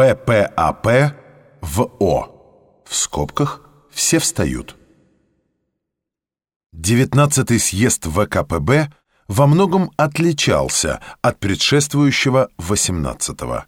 ППАП в О. В скобках все встают. 19-й съезд ВКПБ во многом отличался от предшествующего 18-го.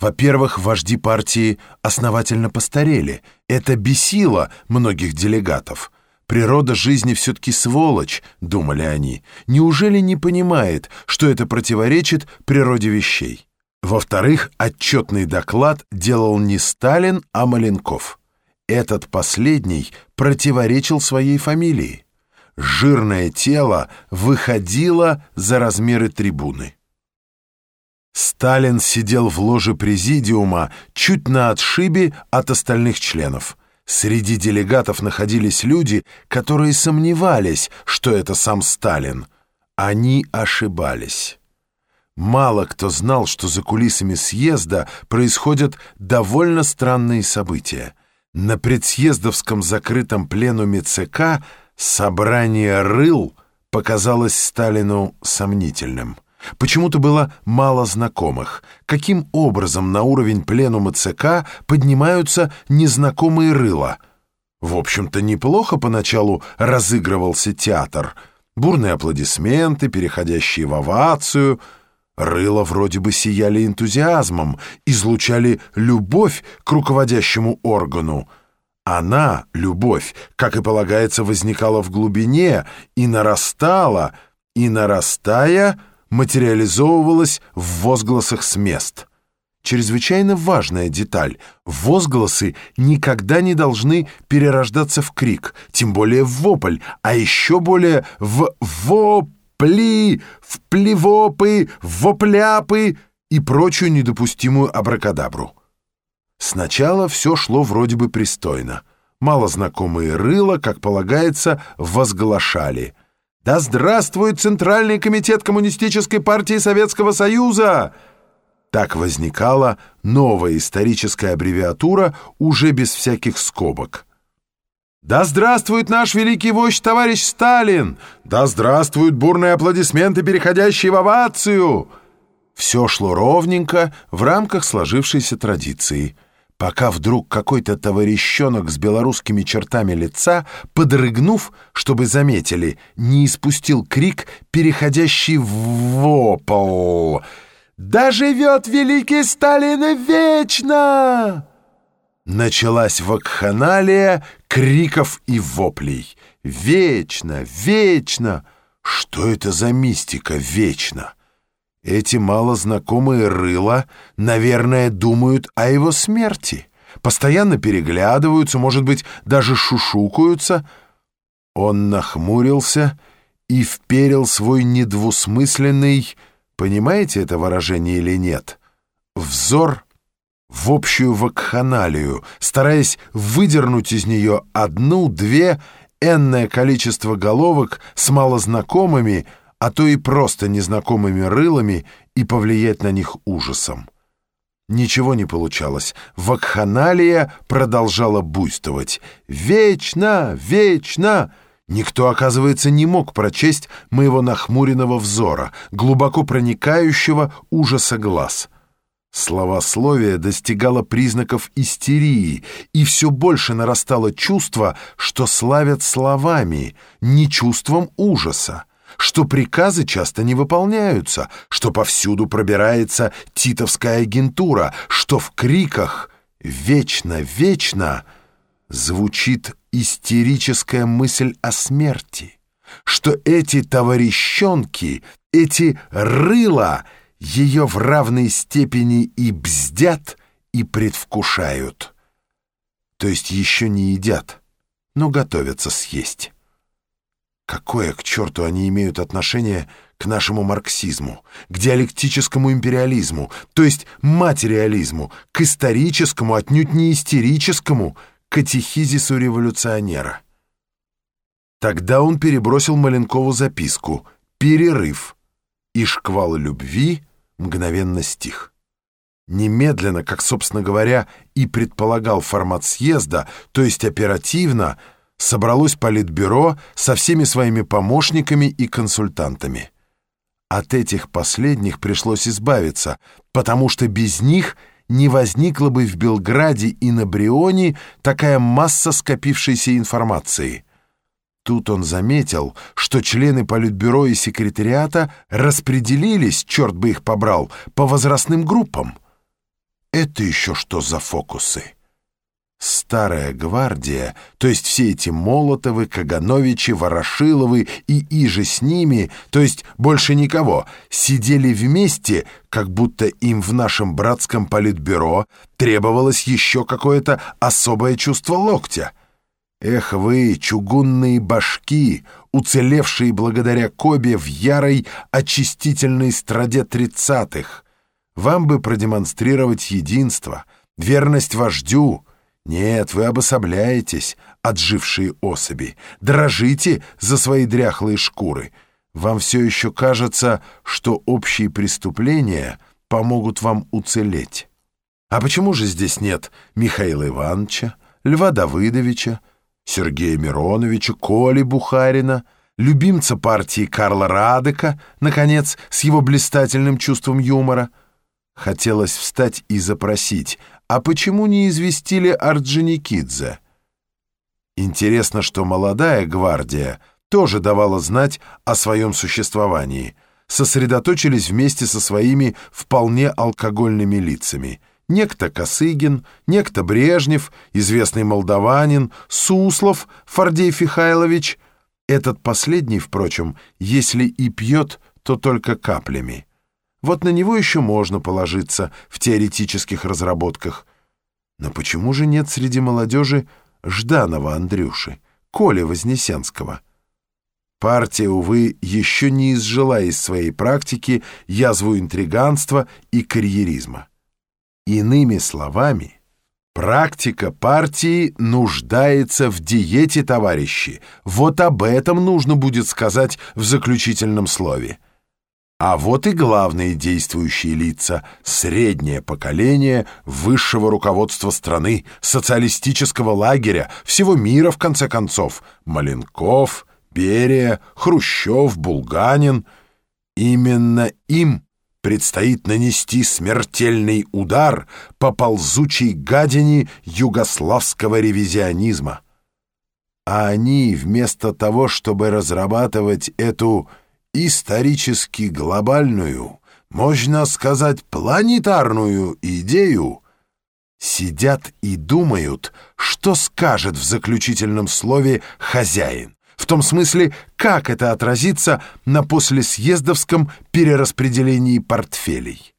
Во-первых, вожди партии основательно постарели. Это бесило многих делегатов. Природа жизни все-таки сволочь, думали они. Неужели не понимает, что это противоречит природе вещей? Во-вторых, отчетный доклад делал не Сталин, а Маленков. Этот последний противоречил своей фамилии. Жирное тело выходило за размеры трибуны. Сталин сидел в ложе президиума чуть на отшибе от остальных членов. Среди делегатов находились люди, которые сомневались, что это сам Сталин. Они ошибались. Мало кто знал, что за кулисами съезда происходят довольно странные события. На предсъездовском закрытом пленуме ЦК собрание рыл показалось Сталину сомнительным. Почему-то было мало знакомых. Каким образом на уровень пленума ЦК поднимаются незнакомые рыла? В общем-то, неплохо поначалу разыгрывался театр. Бурные аплодисменты, переходящие в овацию — Рыла вроде бы сияли энтузиазмом, излучали любовь к руководящему органу. Она, любовь, как и полагается, возникала в глубине и нарастала, и, нарастая, материализовывалась в возгласах с мест. Чрезвычайно важная деталь. Возгласы никогда не должны перерождаться в крик, тем более в вопль, а еще более в вопль пли, вплевопы, вопляпы и прочую недопустимую абракадабру. Сначала все шло вроде бы пристойно. Малознакомые рыла, как полагается, возглашали. «Да здравствует Центральный комитет Коммунистической партии Советского Союза!» Так возникала новая историческая аббревиатура уже без всяких скобок. Да здравствует наш великий вождь товарищ Сталин! Да здравствуют бурные аплодисменты, переходящие в овацию! Все шло ровненько в рамках сложившейся традиции, пока вдруг какой-то товарищонок с белорусскими чертами лица, подрыгнув, чтобы заметили, не испустил крик, переходящий в вопл. «Да живет великий Сталин вечно!» Началась вакханалия криков и воплей. «Вечно! Вечно!» Что это за мистика «вечно»? Эти малознакомые рыла, наверное, думают о его смерти. Постоянно переглядываются, может быть, даже шушукаются. Он нахмурился и вперил свой недвусмысленный, понимаете это выражение или нет, взор в общую вакханалию, стараясь выдернуть из нее одну-две энное количество головок с малознакомыми, а то и просто незнакомыми рылами и повлиять на них ужасом. Ничего не получалось. Вакханалия продолжала буйствовать. «Вечно! Вечно!» Никто, оказывается, не мог прочесть моего нахмуренного взора, глубоко проникающего ужаса глаз — Словословие достигало признаков истерии, и все больше нарастало чувство, что славят словами, не чувством ужаса, что приказы часто не выполняются, что повсюду пробирается титовская агентура, что в криках «Вечно, вечно» звучит истерическая мысль о смерти, что эти товарищонки, эти рыла — ее в равной степени и бздят, и предвкушают. То есть еще не едят, но готовятся съесть. Какое к черту они имеют отношение к нашему марксизму, к диалектическому империализму, то есть материализму, к историческому, отнюдь не истерическому, катехизису революционера? Тогда он перебросил Маленкову записку «Перерыв» и шквал любви — мгновенно стих. Немедленно, как, собственно говоря, и предполагал формат съезда, то есть оперативно, собралось политбюро со всеми своими помощниками и консультантами. От этих последних пришлось избавиться, потому что без них не возникла бы в Белграде и на Брионе такая масса скопившейся информации. Тут он заметил, что члены Политбюро и секретариата распределились, черт бы их побрал, по возрастным группам. Это еще что за фокусы? Старая гвардия, то есть все эти Молотовы, Кагановичи, Ворошиловы и иже с ними, то есть больше никого, сидели вместе, как будто им в нашем братском политбюро требовалось еще какое-то особое чувство локтя. Эх вы, чугунные башки, уцелевшие благодаря Кобе в ярой очистительной страде тридцатых. Вам бы продемонстрировать единство, верность вождю — нет, вы обособляетесь, отжившие особи, дрожите за свои дряхлые шкуры. Вам все еще кажется, что общие преступления помогут вам уцелеть. А почему же здесь нет Михаила Ивановича, Льва Давыдовича, Сергея Мироновича, Коли Бухарина, любимца партии Карла Радека, наконец, с его блистательным чувством юмора? Хотелось встать и запросить — а почему не известили Орджоникидзе? Интересно, что молодая гвардия тоже давала знать о своем существовании. Сосредоточились вместе со своими вполне алкогольными лицами. Некто Косыгин, некто Брежнев, известный молдаванин, Суслов Фордей Фихайлович. Этот последний, впрочем, если и пьет, то только каплями. Вот на него еще можно положиться в теоретических разработках. Но почему же нет среди молодежи Жданова Андрюши, Коли Вознесенского? Партия, увы, еще не изжила из своей практики язву интриганства и карьеризма. Иными словами, практика партии нуждается в диете, товарищи. Вот об этом нужно будет сказать в заключительном слове. А вот и главные действующие лица, среднее поколение высшего руководства страны, социалистического лагеря, всего мира, в конце концов. Маленков, Берия, Хрущев, Булганин. Именно им предстоит нанести смертельный удар по ползучей гадине югославского ревизионизма. А они, вместо того, чтобы разрабатывать эту исторически глобальную, можно сказать, планетарную идею, сидят и думают, что скажет в заключительном слове «хозяин», в том смысле, как это отразится на послесъездовском перераспределении портфелей.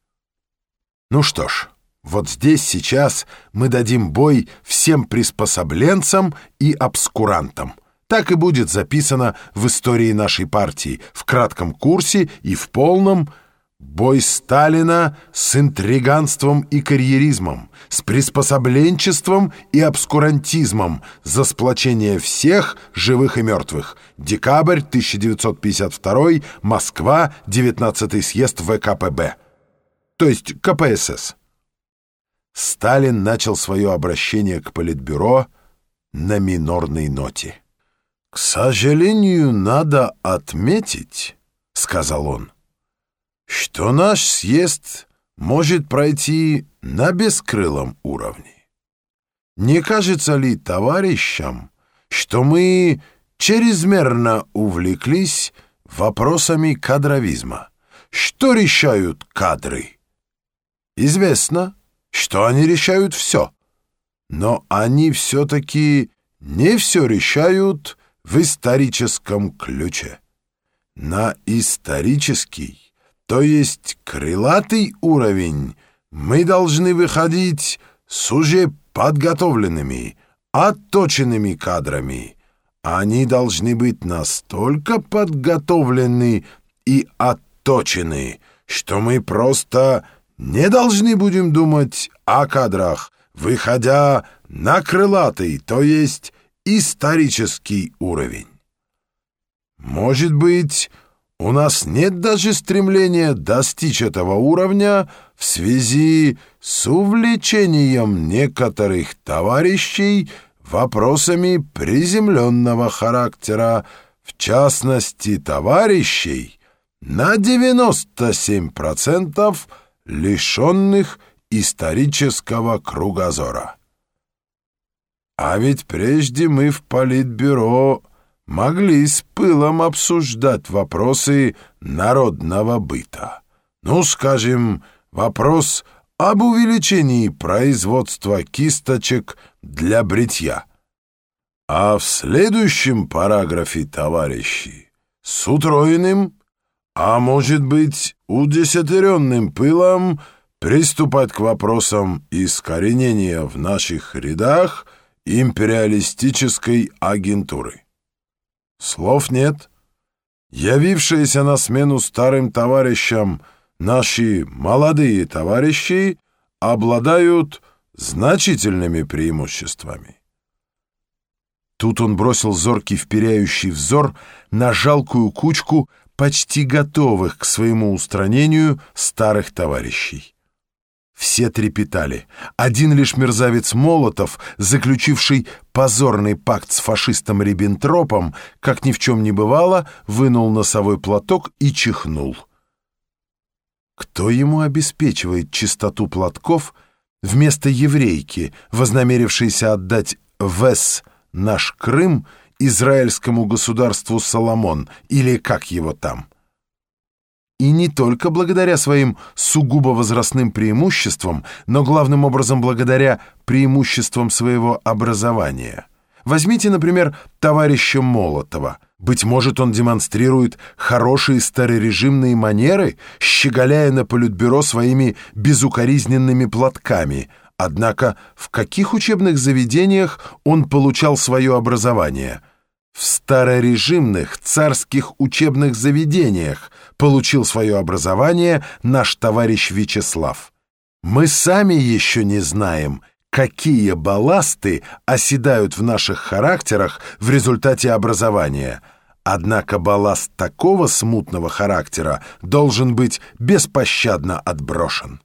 Ну что ж, вот здесь сейчас мы дадим бой всем приспособленцам и обскурантам — так и будет записано в истории нашей партии, в кратком курсе и в полном «Бой Сталина с интриганством и карьеризмом, с приспособленчеством и обскурантизмом за сплочение всех живых и мертвых. Декабрь 1952, Москва, 19-й съезд ВКПБ». То есть КПСС. Сталин начал свое обращение к Политбюро на минорной ноте. «К сожалению, надо отметить, — сказал он, — что наш съезд может пройти на бескрылом уровне. Не кажется ли товарищам, что мы чрезмерно увлеклись вопросами кадровизма? Что решают кадры? Известно, что они решают все, но они все-таки не все решают в историческом ключе. На исторический, то есть крылатый уровень, мы должны выходить с уже подготовленными, отточенными кадрами. Они должны быть настолько подготовлены и отточены, что мы просто не должны будем думать о кадрах, выходя на крылатый, то есть исторический уровень. Может быть, у нас нет даже стремления достичь этого уровня в связи с увлечением некоторых товарищей вопросами приземленного характера, в частности, товарищей, на 97% лишенных исторического кругозора. А ведь прежде мы в Политбюро могли с пылом обсуждать вопросы народного быта. Ну, скажем, вопрос об увеличении производства кисточек для бритья. А в следующем параграфе, товарищи, с утроенным, а может быть, удесятеренным пылом приступать к вопросам искоренения в наших рядах империалистической агентуры. Слов нет. Явившиеся на смену старым товарищам наши молодые товарищи обладают значительными преимуществами. Тут он бросил зоркий вперяющий взор на жалкую кучку почти готовых к своему устранению старых товарищей. Все трепетали. Один лишь мерзавец Молотов, заключивший позорный пакт с фашистом Риббентропом, как ни в чем не бывало, вынул носовой платок и чихнул. Кто ему обеспечивает чистоту платков вместо еврейки, вознамерившейся отдать ВЭС наш Крым израильскому государству Соломон, или как его там? И не только благодаря своим сугубо возрастным преимуществам, но главным образом благодаря преимуществам своего образования. Возьмите, например, товарища Молотова. Быть может, он демонстрирует хорошие старорежимные манеры, щеголяя на политбюро своими безукоризненными платками. Однако в каких учебных заведениях он получал свое образование – в старорежимных царских учебных заведениях получил свое образование наш товарищ Вячеслав. Мы сами еще не знаем, какие балласты оседают в наших характерах в результате образования. Однако балласт такого смутного характера должен быть беспощадно отброшен.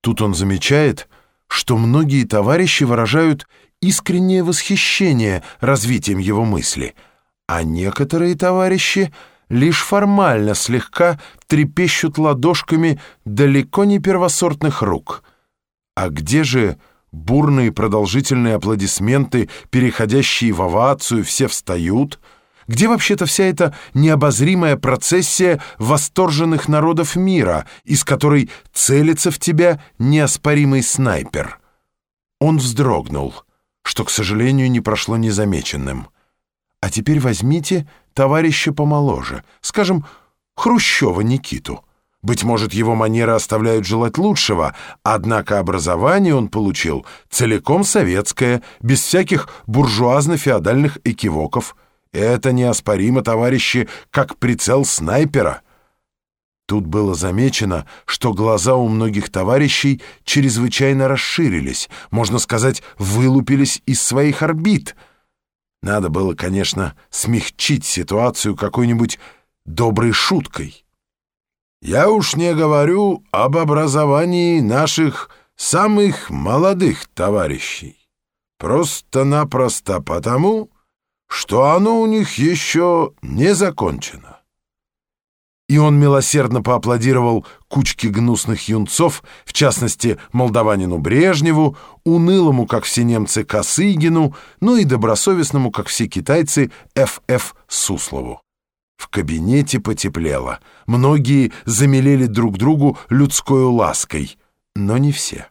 Тут он замечает, что многие товарищи выражают искреннее восхищение развитием его мысли, а некоторые товарищи лишь формально слегка трепещут ладошками далеко не первосортных рук. А где же бурные продолжительные аплодисменты, переходящие в овацию, все встают? Где вообще-то вся эта необозримая процессия восторженных народов мира, из которой целится в тебя неоспоримый снайпер? Он вздрогнул — что, к сожалению, не прошло незамеченным. А теперь возьмите товарища помоложе, скажем, Хрущева Никиту. Быть может, его манеры оставляют желать лучшего, однако образование он получил целиком советское, без всяких буржуазно-феодальных экивоков. Это неоспоримо, товарищи, как прицел снайпера — Тут было замечено, что глаза у многих товарищей чрезвычайно расширились, можно сказать, вылупились из своих орбит. Надо было, конечно, смягчить ситуацию какой-нибудь доброй шуткой. Я уж не говорю об образовании наших самых молодых товарищей. Просто-напросто потому, что оно у них еще не закончено и он милосердно поаплодировал кучке гнусных юнцов, в частности, молдаванину Брежневу, унылому, как все немцы, Косыгину, ну и добросовестному, как все китайцы, Ф.Ф. Суслову. В кабинете потеплело. Многие замелели друг другу людской лаской, но не все.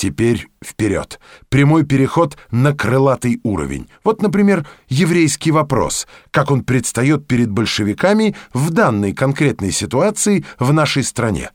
Теперь вперед. Прямой переход на крылатый уровень. Вот, например, еврейский вопрос. Как он предстает перед большевиками в данной конкретной ситуации в нашей стране.